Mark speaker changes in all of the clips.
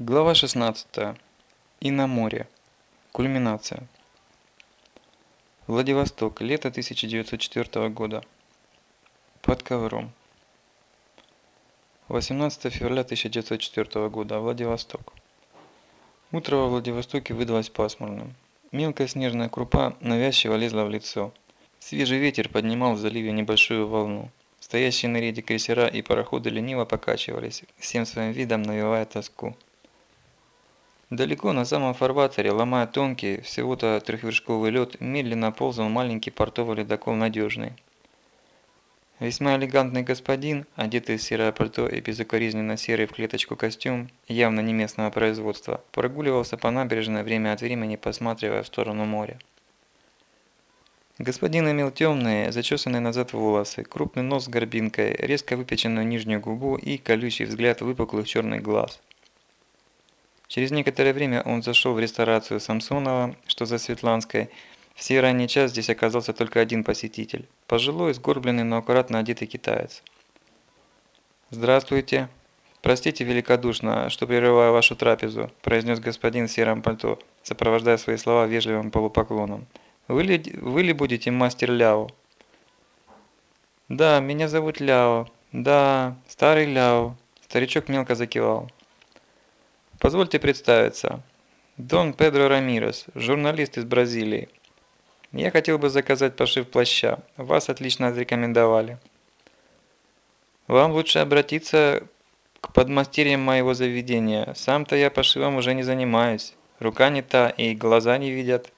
Speaker 1: Глава 16. И на море. Кульминация. Владивосток. Лето 1904 года. Под ковром. 18 февраля 1904 года. Владивосток. Утро во Владивостоке выдалось пасмурным. Мелкая снежная крупа навязчиво лезла в лицо. Свежий ветер поднимал в заливе небольшую волну. Стоящие на рейде крейсера и пароходы лениво покачивались, всем своим видом навевая тоску. Далеко на самом фарватере, ломая тонкий, всего-то трехвершковый лед, медленно ползал маленький портовый ледокол «Надежный». Весьма элегантный господин, одетый в серое пальто и безукоризненно серый в клеточку костюм, явно не местного производства, прогуливался по набережной время от времени, посматривая в сторону моря. Господин имел темные, зачесанные назад волосы, крупный нос с горбинкой, резко выпеченную нижнюю губу и колючий взгляд выпуклых черных глаз. Через некоторое время он зашел в ресторацию Самсонова, что за Светланской. В сей ранний час здесь оказался только один посетитель. Пожилой, сгорбленный, но аккуратно одетый китаец. «Здравствуйте. Простите великодушно, что прерываю вашу трапезу», – произнес господин в сером пальто, сопровождая свои слова вежливым полупоклоном. «Вы ли, вы ли будете мастер Ляо?» «Да, меня зовут Ляо. Да, старый Ляо». Старичок мелко закивал. Позвольте представиться. Дон Педро Рамирес, журналист из Бразилии. Я хотел бы заказать пошив плаща. Вас отлично отрекомендовали. Вам лучше обратиться к подмастерьям моего заведения. Сам-то я пошивом уже не занимаюсь. Рука не та и глаза не видят.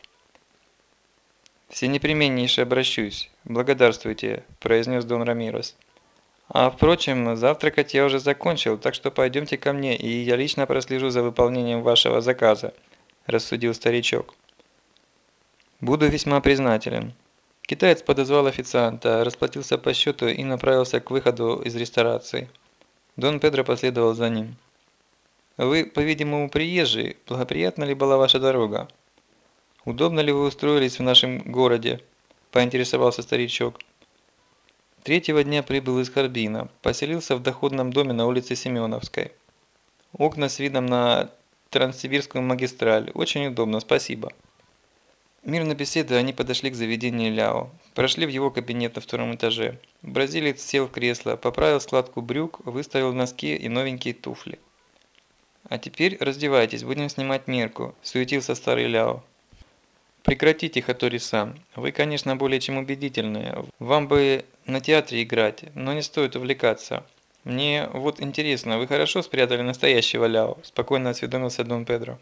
Speaker 1: Все непременнейше обращусь. Благодарствуйте, произнес Дон Рамирес. А впрочем, завтракать я уже закончил, так что пойдемте ко мне, и я лично прослежу за выполнением вашего заказа», – рассудил старичок. «Буду весьма признателен». Китаец подозвал официанта, расплатился по счету и направился к выходу из ресторации. Дон Педро последовал за ним. «Вы, по-видимому, приезжий. Благоприятна ли была ваша дорога? Удобно ли вы устроились в нашем городе?» – поинтересовался старичок. Третьего дня прибыл из Харбина, поселился в доходном доме на улице Семеновской. Окна с видом на Транссибирскую магистраль. Очень удобно, спасибо. Мирно беседы они подошли к заведению Ляо. Прошли в его кабинет на втором этаже. Бразилец сел в кресло, поправил складку брюк, выставил носки и новенькие туфли. «А теперь раздевайтесь, будем снимать мерку», – суетился старый Ляо. Прекратите, Хатори-сан. Вы, конечно, более чем убедительны. Вам бы на театре играть, но не стоит увлекаться. Мне вот интересно, вы хорошо спрятали настоящего Ляо? Спокойно осведомился Дон Педро.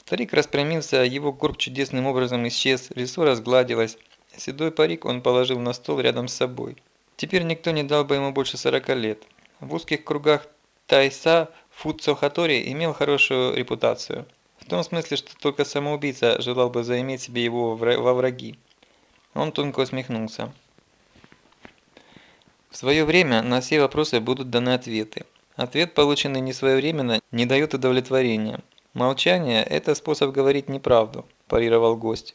Speaker 1: Старик распрямился, его горб чудесным образом исчез, лицо разгладилось. Седой парик он положил на стол рядом с собой. Теперь никто не дал бы ему больше 40 лет. В узких кругах Тайса Фуцо Хатори имел хорошую репутацию. В том смысле, что только самоубийца желал бы заиметь себе его во враги. Он тонко усмехнулся. В свое время на все вопросы будут даны ответы. Ответ, полученный не своевременно, не дает удовлетворения. Молчание – это способ говорить неправду, парировал гость.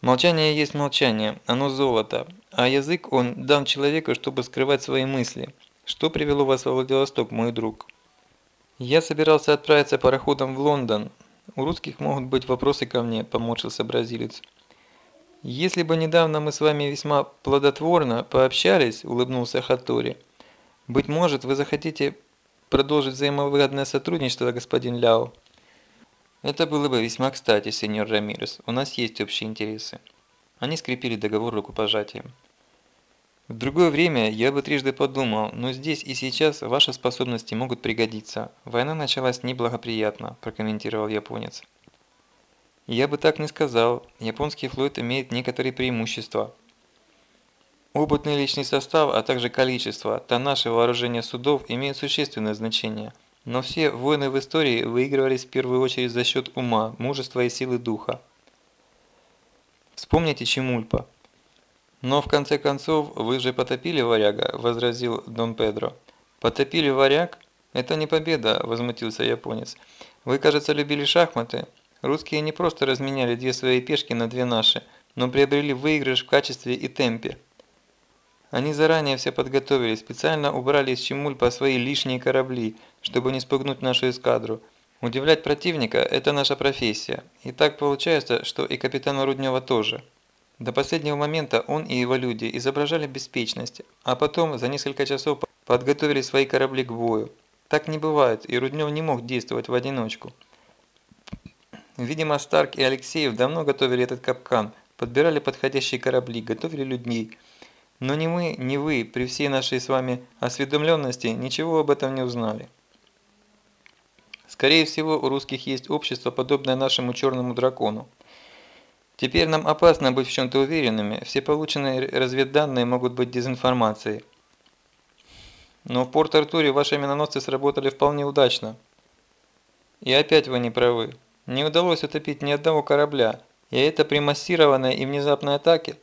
Speaker 1: Молчание есть молчание, оно золото, а язык он дан человеку, чтобы скрывать свои мысли. Что привело вас во Владивосток, мой друг? «Я собирался отправиться пароходом в Лондон. У русских могут быть вопросы ко мне», – поморщился бразилец. «Если бы недавно мы с вами весьма плодотворно пообщались», – улыбнулся Хатори, – «быть может, вы захотите продолжить взаимовыгодное сотрудничество, господин Ляо?» «Это было бы весьма кстати, сеньор Рамирес. У нас есть общие интересы». Они скрепили договор рукопожатием. В другое время я бы трижды подумал, но здесь и сейчас ваши способности могут пригодиться. Война началась неблагоприятно, прокомментировал японец. Я бы так не сказал. Японский флот имеет некоторые преимущества. Опытный личный состав, а также количество, тоннаж и вооружение судов имеют существенное значение. Но все войны в истории выигрывались в первую очередь за счет ума, мужества и силы духа. Вспомните Чемульпа. «Но в конце концов вы же потопили варяга», – возразил Дон Педро. «Потопили варяг? Это не победа», – возмутился японец. «Вы, кажется, любили шахматы. Русские не просто разменяли две свои пешки на две наши, но приобрели выигрыш в качестве и темпе. Они заранее все подготовили, специально убрали из Чемульпа свои лишние корабли, чтобы не спугнуть нашу эскадру. Удивлять противника – это наша профессия. И так получается, что и капитана Руднева тоже. До последнего момента он и его люди изображали беспечность, а потом за несколько часов подготовили свои корабли к бою. Так не бывает, и Руднев не мог действовать в одиночку. Видимо, Старк и Алексеев давно готовили этот капкан, подбирали подходящие корабли, готовили людей. Но ни мы, ни вы, при всей нашей с вами осведомленности, ничего об этом не узнали. Скорее всего, у русских есть общество, подобное нашему черному дракону. Теперь нам опасно быть в чем-то уверенными, все полученные разведданные могут быть дезинформацией. Но в Порт-Артуре ваши миноносцы сработали вполне удачно. И опять вы не правы. Не удалось утопить ни одного корабля, и это при массированной и внезапной атаке.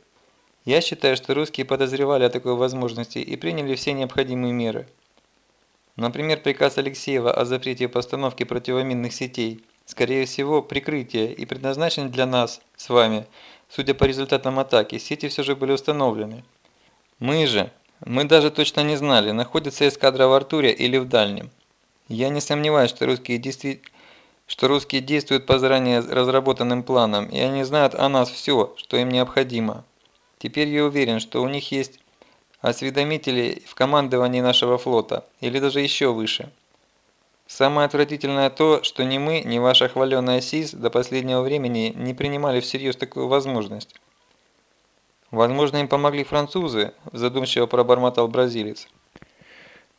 Speaker 1: Я считаю, что русские подозревали о такой возможности и приняли все необходимые меры. Например, приказ Алексеева о запрете постановки противоминных сетей – скорее всего, прикрытие и предназначен для нас с вами. Судя по результатам атаки, сети все же были установлены. Мы же, мы даже точно не знали, находится эскадра в Артуре или в Дальнем. Я не сомневаюсь, что русские, действи... что русские действуют по заранее разработанным планам, и они знают о нас все, что им необходимо. Теперь я уверен, что у них есть осведомители в командовании нашего флота, или даже еще выше. Самое отвратительное то, что ни мы, ни ваша хваленая СИС до последнего времени не принимали всерьез такую возможность. Возможно, им помогли французы, задумчиво пробормотал бразилец.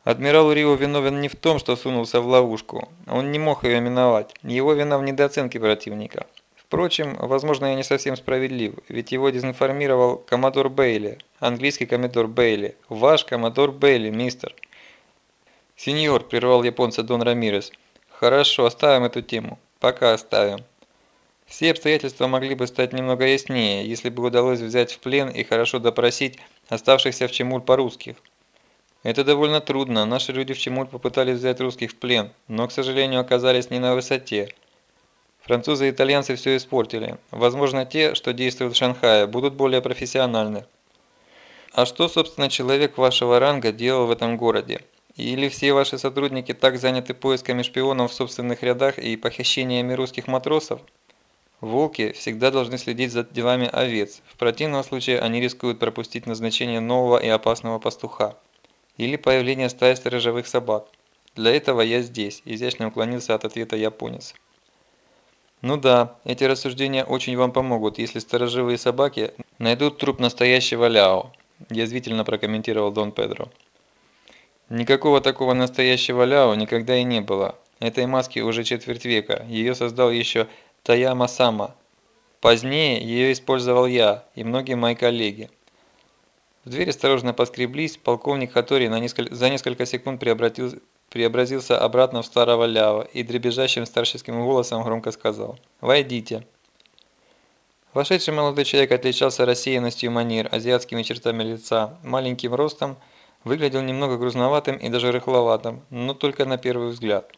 Speaker 1: Адмирал Рио виновен не в том, что сунулся в ловушку. Он не мог ее миновать. Его вина в недооценке противника. Впрочем, возможно, я не совсем справедлив, ведь его дезинформировал коммодор Бейли, английский коммодор Бейли. Ваш коммодор Бейли, мистер. «Сеньор», – прервал японца Дон Рамирес. «Хорошо, оставим эту тему. Пока оставим. Все обстоятельства могли бы стать немного яснее, если бы удалось взять в плен и хорошо допросить оставшихся в Чемульпа русских. Это довольно трудно. Наши люди в Чемуль попытались взять русских в плен, но, к сожалению, оказались не на высоте. Французы и итальянцы все испортили. Возможно, те, что действуют в Шанхае, будут более профессиональны. А что, собственно, человек вашего ранга делал в этом городе? Или все ваши сотрудники так заняты поисками шпионов в собственных рядах и похищениями русских матросов? Волки всегда должны следить за делами овец, в противном случае они рискуют пропустить назначение нового и опасного пастуха. Или появление стаи сторожевых собак. Для этого я здесь, изящно уклонился от ответа японец. Ну да, эти рассуждения очень вам помогут, если сторожевые собаки найдут труп настоящего Ляо, язвительно прокомментировал Дон Педро. Никакого такого настоящего Ляо никогда и не было. Этой маски уже четверть века. Ее создал еще Таяма Сама. Позднее ее использовал я и многие мои коллеги. В дверь осторожно поскреблись, полковник Хатори на несколько, за несколько секунд преобратил, преобразился обратно в старого Ляо и дребезжащим старческим голосом громко сказал «Войдите». Вошедший молодой человек отличался рассеянностью манер, азиатскими чертами лица, маленьким ростом – Выглядел немного грузноватым и даже рыхловатым, но только на первый взгляд.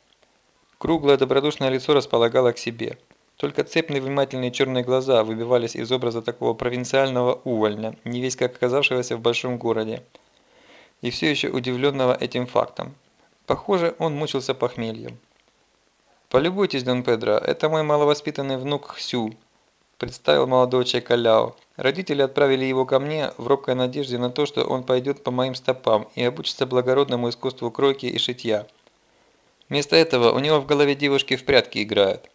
Speaker 1: Круглое добродушное лицо располагало к себе. Только цепные внимательные черные глаза выбивались из образа такого провинциального увольня, не весь как оказавшегося в большом городе. И все еще удивленного этим фактом. Похоже, он мучился похмельем. «Полюбуйтесь, Дон Педро, это мой маловоспитанный внук Хсю», представил молодого человека Ляо. Родители отправили его ко мне в робкой надежде на то, что он пойдет по моим стопам и обучится благородному искусству кройки и шитья. Вместо этого у него в голове девушки в прятки играют.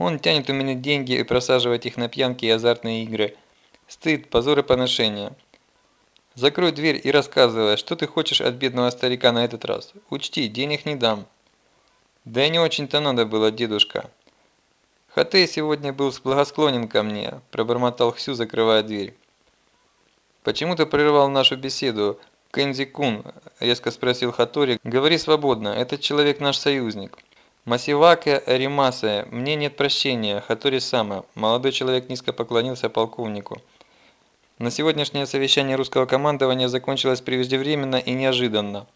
Speaker 1: Он тянет у меня деньги и просаживает их на пьянки и азартные игры. Стыд, позор и поношение. Закрой дверь и рассказывай, что ты хочешь от бедного старика на этот раз. Учти, денег не дам. Да и не очень-то надо было, дедушка. Хатей сегодня был благосклонен ко мне, пробормотал Хсю, закрывая дверь. Почему ты прервал нашу беседу? Кэнзи-кун, резко спросил Хатори. Говори свободно, этот человек наш союзник. Масиваке Римасе, мне нет прощения, Хатори Сама. Молодой человек низко поклонился полковнику. На сегодняшнее совещание русского командования закончилось преждевременно и неожиданно.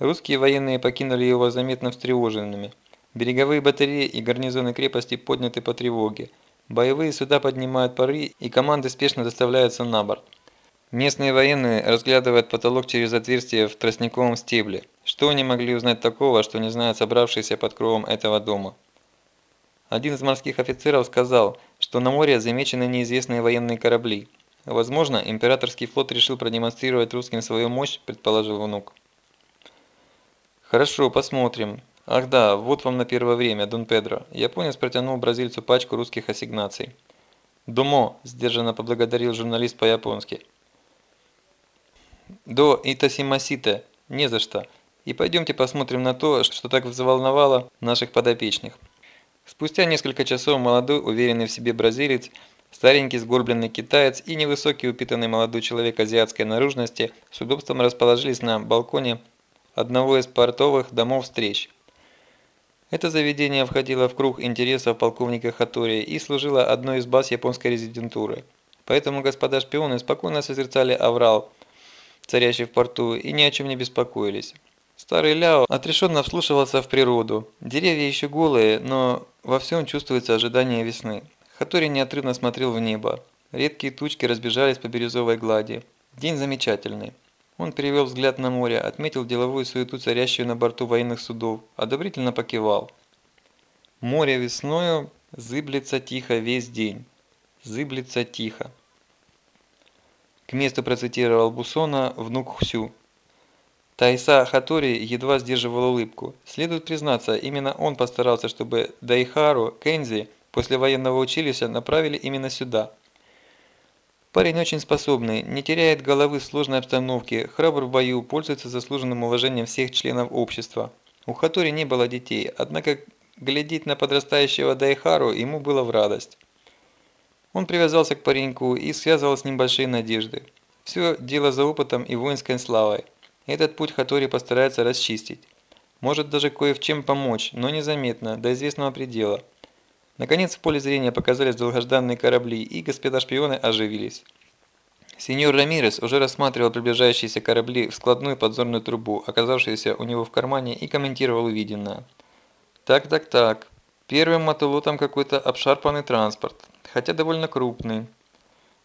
Speaker 1: Русские военные покинули его заметно встревоженными. Береговые батареи и гарнизоны крепости подняты по тревоге. Боевые суда поднимают пары и команды спешно доставляются на борт. Местные военные разглядывают потолок через отверстие в тростниковом стебле. Что они могли узнать такого, что не знают собравшиеся под кровом этого дома? Один из морских офицеров сказал, что на море замечены неизвестные военные корабли. Возможно, императорский флот решил продемонстрировать русским свою мощь, предположил внук. Хорошо, посмотрим. Ах да, вот вам на первое время, Дон Педро. Японец протянул бразильцу пачку русских ассигнаций. «Думо», – сдержанно поблагодарил журналист по-японски. «До Итасимасите, не за что. И пойдемте посмотрим на то, что так взволновало наших подопечных». Спустя несколько часов молодой, уверенный в себе бразилец, старенький сгорбленный китаец и невысокий упитанный молодой человек азиатской наружности с удобством расположились на балконе одного из портовых домов встреч. Это заведение входило в круг интересов полковника Хатори и служило одной из баз японской резидентуры. Поэтому господа шпионы спокойно созерцали аврал, царящий в порту, и ни о чем не беспокоились. Старый Ляо отрешенно вслушивался в природу. Деревья еще голые, но во всем чувствуется ожидание весны. Хатори неотрывно смотрел в небо. Редкие тучки разбежались по бирюзовой глади. День замечательный. Он перевел взгляд на море, отметил деловую суету, царящую на борту военных судов, одобрительно покивал. Море весною зыблется тихо весь день. Зыблется тихо. К месту процитировал Бусона внук Хсю. Тайса Хатори едва сдерживал улыбку. Следует признаться, именно он постарался, чтобы Дайхару Кензи после военного училища направили именно сюда – Парень очень способный, не теряет головы в сложной обстановке, храбр в бою, пользуется заслуженным уважением всех членов общества. У Хатори не было детей, однако глядеть на подрастающего Дайхару ему было в радость. Он привязался к пареньку и связывал с ним большие надежды. Все дело за опытом и воинской славой. Этот путь Хатори постарается расчистить. Может даже кое в чем помочь, но незаметно, до известного предела – Наконец в поле зрения показались долгожданные корабли, и господа шпионы оживились. Сеньор Рамирес уже рассматривал приближающиеся корабли в складную подзорную трубу, оказавшуюся у него в кармане, и комментировал увиденное. «Так-так-так. Первым мотолотом какой-то обшарпанный транспорт, хотя довольно крупный.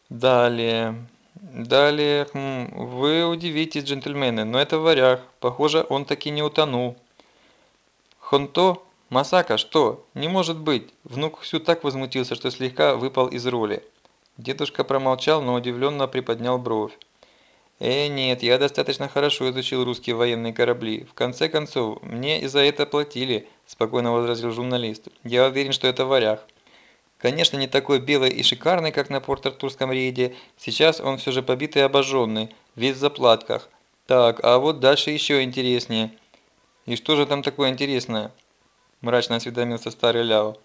Speaker 1: Далее... Далее... Вы удивитесь, джентльмены, но это варяг. Похоже, он таки не утонул. Хонто «Масака, что? Не может быть!» Внук Хсю так возмутился, что слегка выпал из роли. Дедушка промолчал, но удивленно приподнял бровь. «Э, нет, я достаточно хорошо изучил русские военные корабли. В конце концов, мне и за это платили», – спокойно возразил журналист. «Я уверен, что это варяг». Конечно, не такой белый и шикарный, как на Порт-Артурском рейде. Сейчас он все же побитый и обожженный, весь в заплатках. Так, а вот дальше еще интереснее. И что же там такое интересное? мрачно осведомился старый Ляо.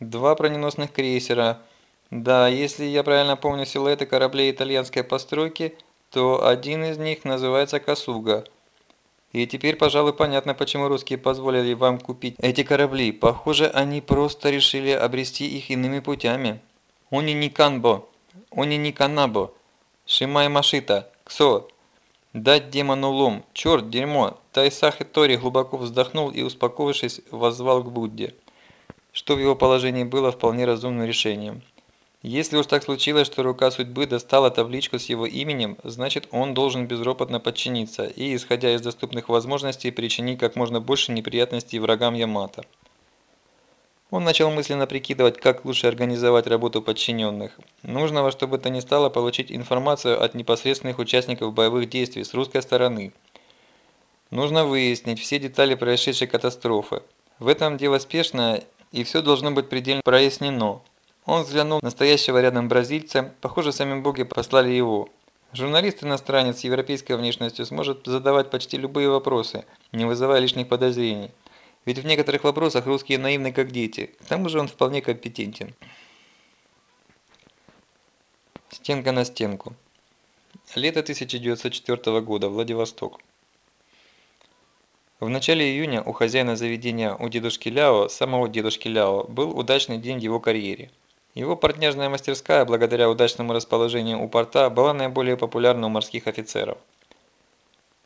Speaker 1: «Два броненосных крейсера. Да, если я правильно помню силуэты кораблей итальянской постройки, то один из них называется Касуга. И теперь, пожалуй, понятно, почему русские позволили вам купить эти корабли. Похоже, они просто решили обрести их иными путями. Они не канбо, они не канабо, шимай машита, ксо, Дать демону лом. Черт, дерьмо. Тайсахи Тори глубоко вздохнул и, успокоившись, воззвал к Будде. Что в его положении было вполне разумным решением. Если уж так случилось, что рука судьбы достала табличку с его именем, значит он должен безропотно подчиниться и, исходя из доступных возможностей, причинить как можно больше неприятностей врагам Ямато. Он начал мысленно прикидывать, как лучше организовать работу подчиненных. Нужно во что бы то ни стало получить информацию от непосредственных участников боевых действий с русской стороны. Нужно выяснить все детали происшедшей катастрофы. В этом дело спешное, и все должно быть предельно прояснено. Он взглянул на стоящего рядом бразильца, похоже, сами боги послали его. Журналист-иностранец с европейской внешностью сможет задавать почти любые вопросы, не вызывая лишних подозрений. Ведь в некоторых вопросах русские наивны как дети. К тому же он вполне компетентен. Стенка на стенку. Лето 1904 года. Владивосток. В начале июня у хозяина заведения у дедушки Ляо, самого дедушки Ляо, был удачный день в его карьере. Его портняжная мастерская, благодаря удачному расположению у порта, была наиболее популярна у морских офицеров.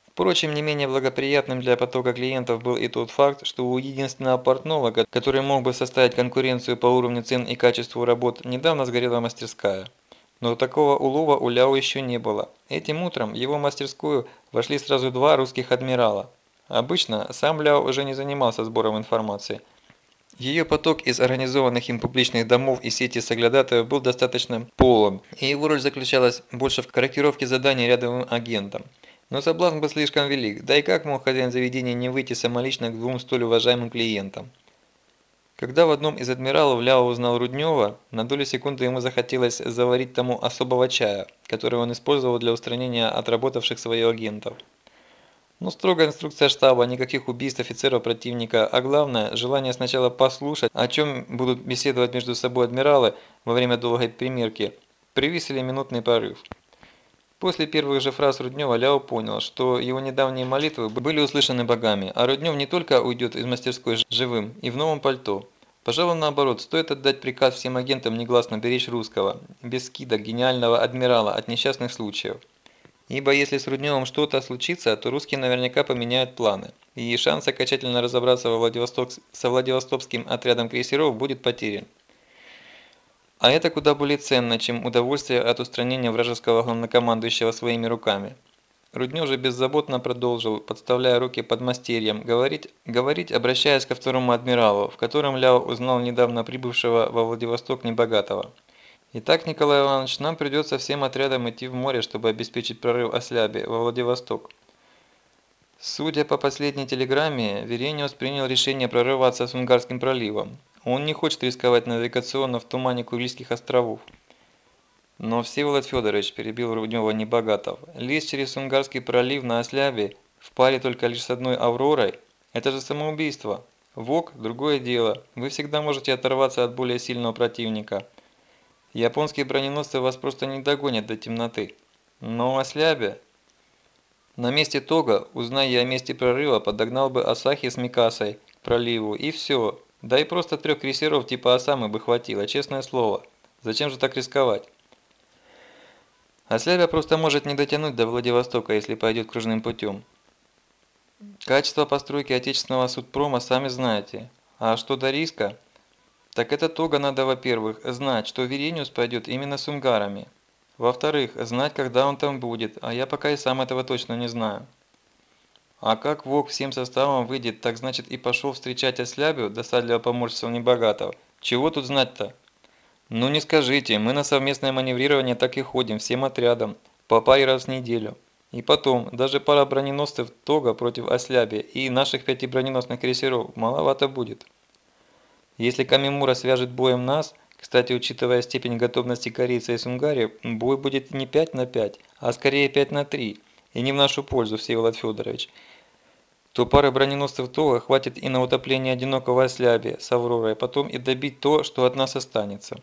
Speaker 1: Впрочем, не менее благоприятным для потока клиентов был и тот факт, что у единственного портного, который мог бы составить конкуренцию по уровню цен и качеству работ, недавно сгорела мастерская. Но такого улова у Ляо еще не было. Этим утром в его мастерскую вошли сразу два русских адмирала. Обычно сам Ляо уже не занимался сбором информации. Ее поток из организованных им публичных домов и сети соглядатаев был достаточно полон, и его роль заключалась больше в корректировке заданий рядовым агентам. Но соблазн был слишком велик, да и как мог хозяин заведения не выйти самолично к двум столь уважаемым клиентам? Когда в одном из адмиралов Ляо узнал Руднева, на долю секунды ему захотелось заварить тому особого чая, который он использовал для устранения отработавших своих агентов. Ну, строгая инструкция штаба, никаких убийств офицеров противника, а главное, желание сначала послушать, о чем будут беседовать между собой адмиралы во время долгой примерки, привесили минутный порыв. После первых же фраз Руднева Ляо понял, что его недавние молитвы были услышаны богами, а Руднев не только уйдет из мастерской живым и в новом пальто. Пожалуй, наоборот, стоит отдать приказ всем агентам негласно беречь русского, без скидок гениального адмирала от несчастных случаев. Ибо если с Рудневым что-то случится, то русские наверняка поменяют планы, и шанс окончательно разобраться во Владивосток... со Владивостокским отрядом крейсеров будет потерян. А это куда более ценно, чем удовольствие от устранения вражеского главнокомандующего своими руками. Руднев же беззаботно продолжил, подставляя руки под мастерьем, говорить, говорить, обращаясь ко второму адмиралу, в котором Ляо узнал недавно прибывшего во Владивосток Небогатого. Итак, Николай Иванович, нам придется всем отрядам идти в море, чтобы обеспечить прорыв Осляби во Владивосток. Судя по последней телеграмме, Верениус принял решение прорываться с Унгарским проливом. Он не хочет рисковать навигационно в тумане Курильских островов. Но Всеволод Федорович перебил Руднева Небогатов. Лезть через Унгарский пролив на Ослябе в паре только лишь с одной Авророй – это же самоубийство. ВОК – другое дело. Вы всегда можете оторваться от более сильного противника – Японские броненосцы вас просто не догонят до темноты. Но Ослябе... На месте Тога, узная я о месте прорыва, подогнал бы Асахи с Микасой к проливу, и все. Да и просто трех крейсеров типа Осамы бы хватило, честное слово. Зачем же так рисковать? Ослябя просто может не дотянуть до Владивостока, если пойдет кружным путем. Качество постройки отечественного судпрома сами знаете. А что до риска? Так это того надо, во-первых, знать, что Верениус пойдет именно с унгарами. Во-вторых, знать, когда он там будет, а я пока и сам этого точно не знаю. А как Вог всем составом выйдет, так значит и пошел встречать Ослябю, досадливо поморщился Небогатого. Чего тут знать-то? Ну не скажите, мы на совместное маневрирование так и ходим, всем отрядом, по паре раз в неделю. И потом, даже пара броненосцев Тога против Осляби и наших пяти броненосных крейсеров маловато будет. Если Камимура свяжет боем нас, кстати, учитывая степень готовности корейца и Сунгари, бой будет не 5 на 5, а скорее 5 на 3, и не в нашу пользу, Всеволод Федорович, то пары броненосцев Тога хватит и на утопление одинокого осляби с Авророй, потом и добить то, что от нас останется.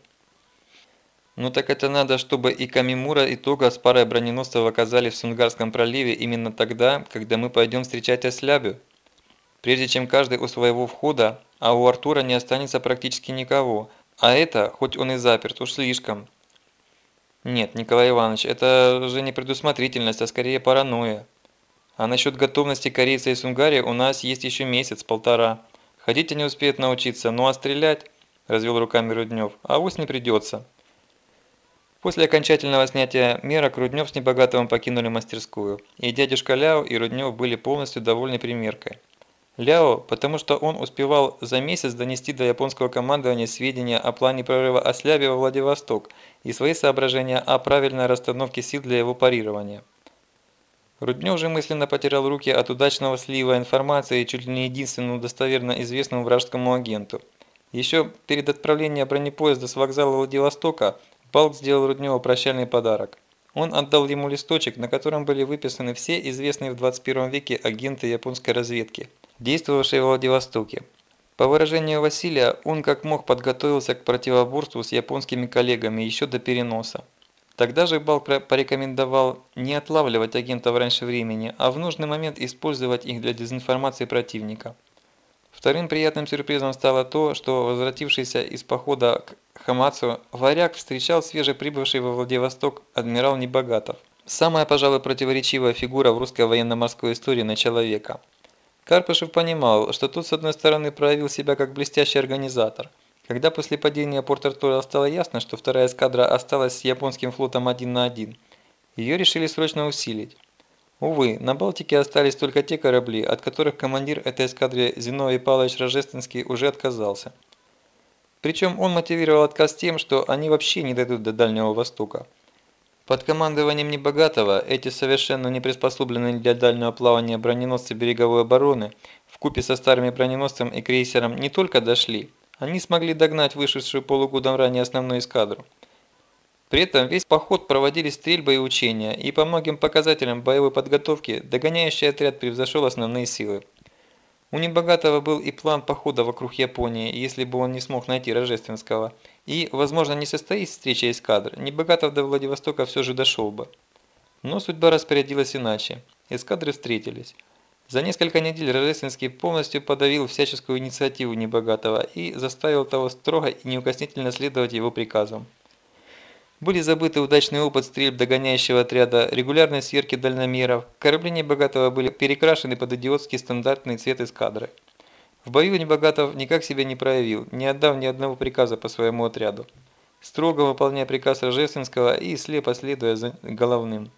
Speaker 1: Ну так это надо, чтобы и Камимура, и Тога с парой броненосцев оказались в Сунгарском проливе именно тогда, когда мы пойдем встречать ослябю. Прежде чем каждый у своего входа, а у Артура не останется практически никого. А это, хоть он и заперт, уж слишком. Нет, Николай Иванович, это же не предусмотрительность, а скорее паранойя. А насчет готовности корейца и Сунгари у нас есть еще месяц-полтора. Ходить не успеют научиться, ну а стрелять, развел руками Руднев, а авось не придется. После окончательного снятия мерок Руднев с Небогатовым покинули мастерскую, и дядюшка Ляо и Руднев были полностью довольны примеркой. Ляо, потому что он успевал за месяц донести до японского командования сведения о плане прорыва Осляби во Владивосток и свои соображения о правильной расстановке сил для его парирования. Руднев же мысленно потерял руки от удачного слива информации чуть ли не единственному достоверно известному вражескому агенту. Еще перед отправлением бронепоезда с вокзала Владивостока Балк сделал Рудневу прощальный подарок. Он отдал ему листочек, на котором были выписаны все известные в 21 веке агенты японской разведки – действовавший в Владивостоке. По выражению Василия, он как мог подготовился к противоборству с японскими коллегами еще до переноса. Тогда же Балк порекомендовал не отлавливать агентов раньше времени, а в нужный момент использовать их для дезинформации противника. Вторым приятным сюрпризом стало то, что возвратившийся из похода к Хамацу варяг встречал свежеприбывший во Владивосток адмирал Небогатов. Самая, пожалуй, противоречивая фигура в русской военно-морской истории на человека – Карпышев понимал, что тут с одной стороны проявил себя как блестящий организатор, Когда после падения Порт-Артура стало ясно, что вторая эскадра осталась с японским флотом один на один, ее решили срочно усилить. Увы, на Балтике остались только те корабли, от которых командир этой эскадры Зиновий Павлович Рожественский уже отказался. Причем он мотивировал отказ тем, что они вообще не дойдут до Дальнего Востока. Под командованием Небогатого эти совершенно не приспособленные для дальнего плавания броненосцы береговой обороны в купе со старыми броненосцем и крейсером не только дошли, они смогли догнать вышедшую полугодом ранее основную эскадру. При этом весь поход проводили стрельбы и учения, и по многим показателям боевой подготовки догоняющий отряд превзошел основные силы. У Небогатого был и план похода вокруг Японии, если бы он не смог найти Рожественского. И, возможно, не состоится встреча эскадр, Небогатов до Владивостока все же дошел бы. Но судьба распорядилась иначе. Эскадры встретились. За несколько недель Рождественский полностью подавил всяческую инициативу Небогатого и заставил того строго и неукоснительно следовать его приказам. Были забыты удачный опыт стрельб догоняющего отряда, регулярные сверки дальномеров, корабли Небогатого были перекрашены под идиотский стандартный цвет эскадры. В бою Небогатов никак себя не проявил, не отдав ни одного приказа по своему отряду, строго выполняя приказ Рожественского и слепо следуя за головным.